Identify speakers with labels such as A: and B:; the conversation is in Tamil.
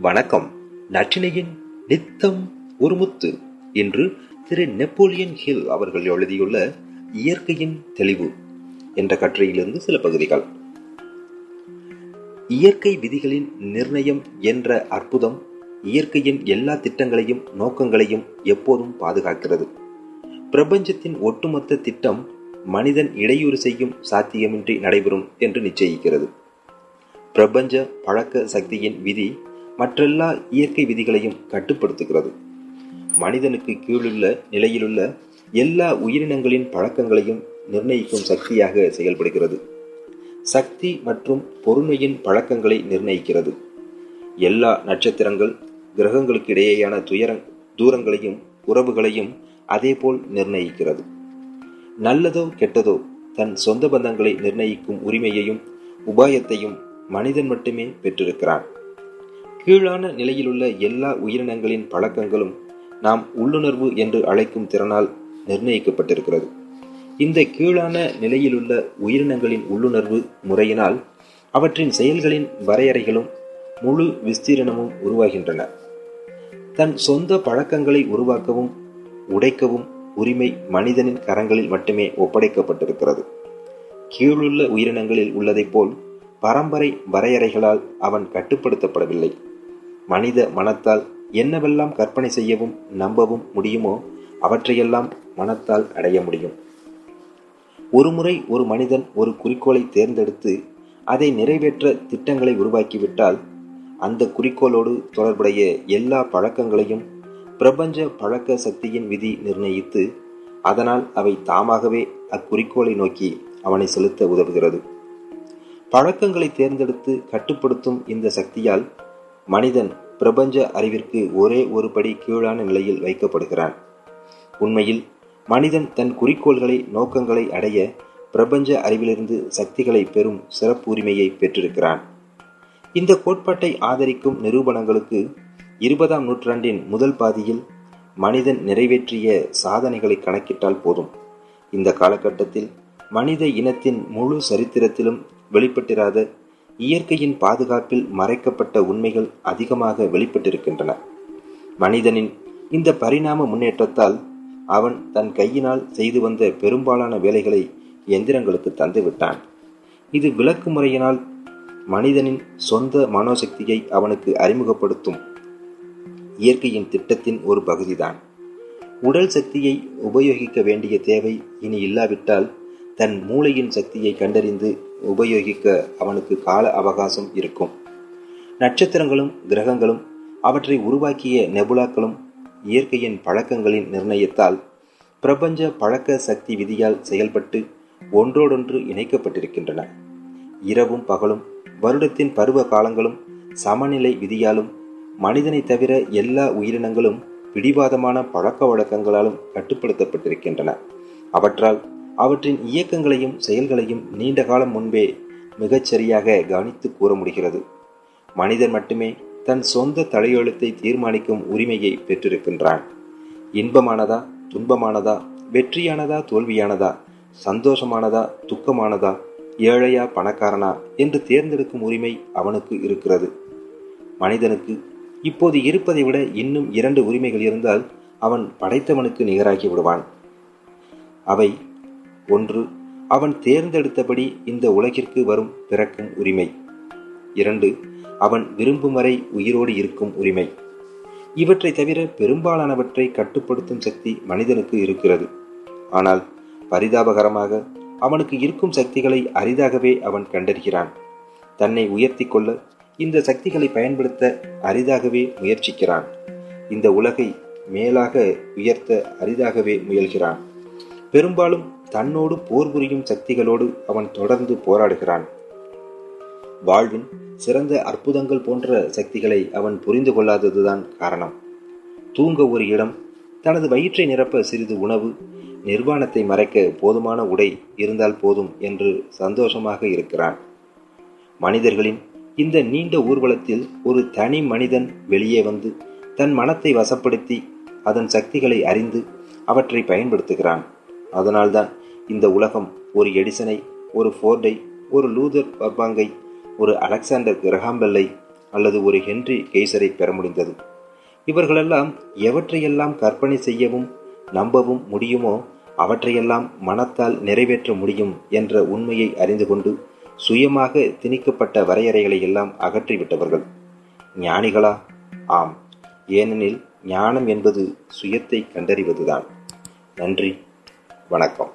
A: வணக்கம். நற்றினையின் நித்தம் ஒரு முத்து திரு நெப்போலியன் ஹில் அவர்கள் எழுதியுள்ள இயற்கையின் தெளிவு என்ற கட்டுரையிலிருந்து சில பகுதிகள். இயற்கை விதிகளின் நிர்ணயம் என்ற அற்புதம் இயற்கையின் எல்லா திட்டங்களையும் நோக்கங்களையும் எப்போதும் பாதுகாக்கிறது. பிரபஞ்சத்தின் ஒட்டுமொத்த திட்டம் மனிதன் இடையூறு செய்யும் சாத்தியமின்றி நடைபெறும் என்று நிச்சயிக்கிறது. பிரபஞ்ச பழக்க சக்தியின் விதி மற்றெல்லா இயற்கை விதிகளையும் கட்டுப்படுத்துகிறது. மனிதனுக்கு கீழுள்ள நிலையிலுள்ள எல்லா உயிரினங்களின் பழக்கங்களையும் நிர்ணயிக்கும் சக்தியாக செயல்படுகிறது. சக்தி மற்றும் பொறுமையின் பழக்கங்களை நிர்ணயிக்கிறது. எல்லா நட்சத்திரங்கள் கிரகங்களுக்கு இடையேயான துயர தூரங்களையும் உறவுகளையும் அதேபோல் நிர்ணயிக்கிறது. நல்லதோ கெட்டதோ தன் சொந்த பந்தங்களை நிர்ணயிக்கும் உரிமையையும் உபாயத்தையும் மனிதன் மட்டுமே பெற்றிருக்கிறான். கீழான நிலையிலுள்ள எல்லா உயிரினங்களின் பழக்கங்களும் நாம் உள்ளுணர்வு என்று அழைக்கும் திறனால் நிர்ணயிக்கப்பட்டிருக்கிறது. இந்த கீழான நிலையிலுள்ள உயிரினங்களின் உள்ளுணர்வு முறையினால் அவற்றின் செயல்களின் வரையறைகளும் முழு விஸ்தீரணமும் உருவாகின்றன. தன் சொந்த பழக்கங்களை உருவாக்கவும் உடைக்கவும் உரிமை மனிதனின் கரங்களில் மட்டுமே ஒப்படைக்கப்பட்டிருக்கிறது. கீழுள்ள உயிரினங்களில் உள்ளதைப் போல் பரம்பரை வரையறைகளால் அவன் கட்டுப்படுத்தப்படவில்லை. மனித மனத்தால் என்னவெல்லாம் கற்பனை செய்யவும் நம்பவும் முடியுமோ அவற்றையெல்லாம் மனத்தால் அடைய முடியும். ஒருமுறை ஒரு மனிதன் ஒரு குறிக்கோளை தேர்ந்தெடுத்து அதை நிறைவேற்ற திட்டங்களை உருவாக்கிவிட்டால் அந்த குறிக்கோளோடு தொடர்புடைய எல்லா பழக்கங்களையும் பிரபஞ்ச பழக்க சக்தியின் விதி நிர்ணயித்து அதனால் அவை தாமாகவே அக்குறிக்கோளை நோக்கி அவனை செலுத்த உதவுகிறது. பழக்கங்களை தேர்ந்தெடுத்து கட்டுப்படுத்தும் இந்த சக்தியால் மனிதன் பிரபஞ்ச அறிவிற்கு ஒரே ஒரு படி கீழான நிலையில் வைக்கப்படுகிறான். உண்மையில் மனிதன் தன் குறிக்கோள்களை நோக்கங்களை அடைய பிரபஞ்ச அறிவிலிருந்து சக்திகளை பெறும் சிறப்பு உரிமையை பெற்றிருக்கிறான். இந்த கோட்பாட்டை ஆதரிக்கும் நிரூபணங்களுக்கு இருபதாம் நூற்றாண்டின் முதல் பாதியில் மனிதன் நிறைவேற்றிய சாதனைகளை கணக்கிட்டால் போதும். இந்த காலகட்டத்தில் மனித இனத்தின் முழு சரித்திரத்திலும் வெளிப்பட்டிராத இயற்கையின் பாதுகாப்பில் மறைக்கப்பட்ட உண்மைகள் அதிகமாக வெளிப்பட்டிருக்கின்றன. மனிதனின் இந்த பரிணாம முன்னேற்றத்தால் அவன் தன் கையினால் செய்து வந்த பெரும்பாலான வேலைகளை எந்திரங்களுக்கு தந்துவிட்டான் இது விளக்கு முறையினால் மனிதனின் சொந்த மனோசக்தியை அவனுக்கு அறிமுகப்படுத்தும் இயற்கையின் திட்டத்தின் ஒரு பகுதிதான். உடல் சக்தியை உபயோகிக்க வேண்டிய தேவை இனி இல்லாவிட்டால் தன் மூளையின் சக்தியை கண்டறிந்து உபயோகிக்க அவனுக்கு கால அவகாசம் இருக்கும். நட்சத்திரங்களும் கிரகங்களும் அவற்றை உருவாக்கிய நெபுலாக்களும் இயற்கையின் பழக்கங்களின் நிர்ணயத்தால் பிரபஞ்ச பழக்க சக்தி விதியால் செயல்பட்டு ஒன்றோடொன்று இணைக்கப்பட்டிருக்கின்றன. இரவும் பகலும் வருடத்தின் பருவ காலங்களும் சமநிலை விதியாலும் மனிதனை தவிர எல்லா உயிரினங்களும் பிடிவாதமான பழக்க வழக்கங்களாலும் கட்டுப்படுத்தப்பட்டிருக்கின்றன. அவற்றால் அவற்றின் இயக்கங்களையும் செயல்களையும் நீண்ட காலம் முன்பே மிகச்சரியாக கவனித்து கூற முடிகிறது. மனிதன் மட்டுமே தன் சொந்த தலையெழுத்தை தீர்மானிக்கும் உரிமையை பெற்றிருக்கின்றான். இன்பமானதா துன்பமானதா வெற்றியானதா தோல்வியானதா சந்தோஷமானதா துக்கமானதா ஏழையா பணக்காரனா என்று தேர்ந்தெடுக்கும் உரிமை அவனுக்கு இருக்கிறது. மனிதனுக்கு இப்போது இருப்பதை விட இன்னும் இரண்டு உரிமைகள் இருந்தால் அவன் படைத்தவனுக்கு நிகராகி விடுவான். அவை ஒன்று அவன் தேர்ந்தெடுத்தபடி இந்த உலகிற்கு வரும் பிறக்கும் உரிமை. இரண்டு அவன் விரும்பும் வரை உயிரோடு இருக்கும் உரிமை. இவற்றை தவிர பெரும்பாலானவற்றை கட்டுப்படுத்தும் சக்தி மனிதனுக்கு இருக்கிறது. ஆனால் பரிதாபகரமாக அவனுக்கு இருக்கும் சக்திகளை அரிதாகவே அவன் கண்டறிகிறான். தன்னை உயர்த்தி கொள்ள இந்த சக்திகளை பயன்படுத்த அரிதாகவே முயற்சிக்கிறான். இந்த உலகை மேலாக உயர்த்த அரிதாகவே முயல்கிறான். பெரும்பாலும் தன்னோடு போர் புரியும் சக்திகளோடு அவன் தொடர்ந்து போராடுகிறான். வாழ்வின் சிறந்த அற்புதங்கள் போன்ற சக்திகளை அவன் புரிந்து கொள்ளாததுதான் காரணம். தூங்க ஒரு இடம் தனது வயிற்றை நிரப்ப சிறிது உணவு நிர்வாணத்தை மறைக்க போதுமான உடை இருந்தால் போதும் என்று சந்தோஷமாக இருக்கிறான். மனிதர்களின் இந்த நீண்ட ஊர்வலத்தில் ஒரு தனி மனிதன் வெளியே வந்து தன் மனத்தை வசப்படுத்தி அதன் சக்திகளை அறிந்து அவற்றை பயன்படுத்துகிறான். அதனால்தான் இந்த உலகம் ஒரு எடிசனை ஒரு ஃபோர்டை ஒரு லூதர் பர்பாங்கை ஒரு அலெக்சாண்டர் கிரஹாம்பெல்லை அல்லது ஒரு ஹென்றி கெய்சரை பெற முடிந்தது. இவர்களெல்லாம் எவற்றையெல்லாம் கற்பனை செய்யவும் நம்பவும் முடியுமோ அவற்றையெல்லாம் மனத்தால் நிறைவேற்ற முடியும் என்ற உண்மையை அறிந்து கொண்டு சுயமாக திணிக்கப்பட்ட வரையறைகளை எல்லாம் அகற்றிவிட்டவர்கள். ஞானிகளா? ஆம். ஏனெனில் ஞானம் என்பது சுயத்தை கண்டறிவதுதான். நன்றி. வணக்கம்.